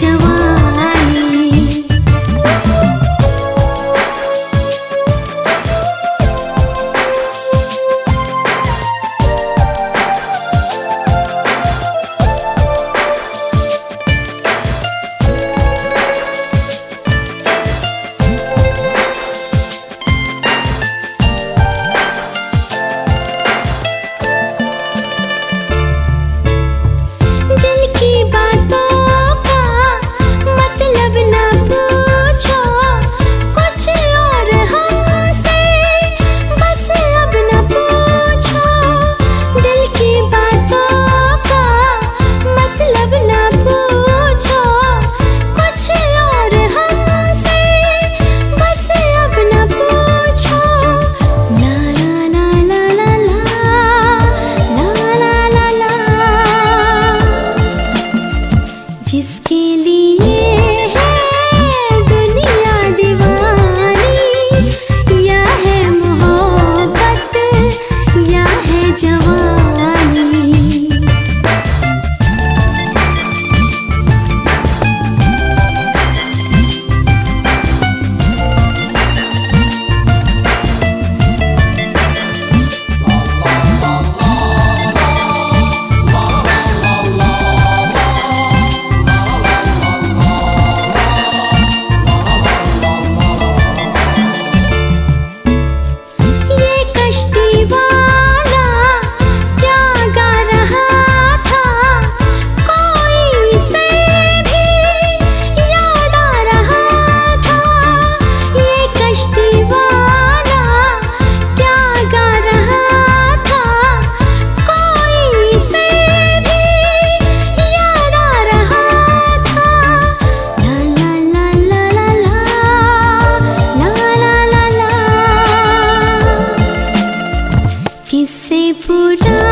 着我 पुरा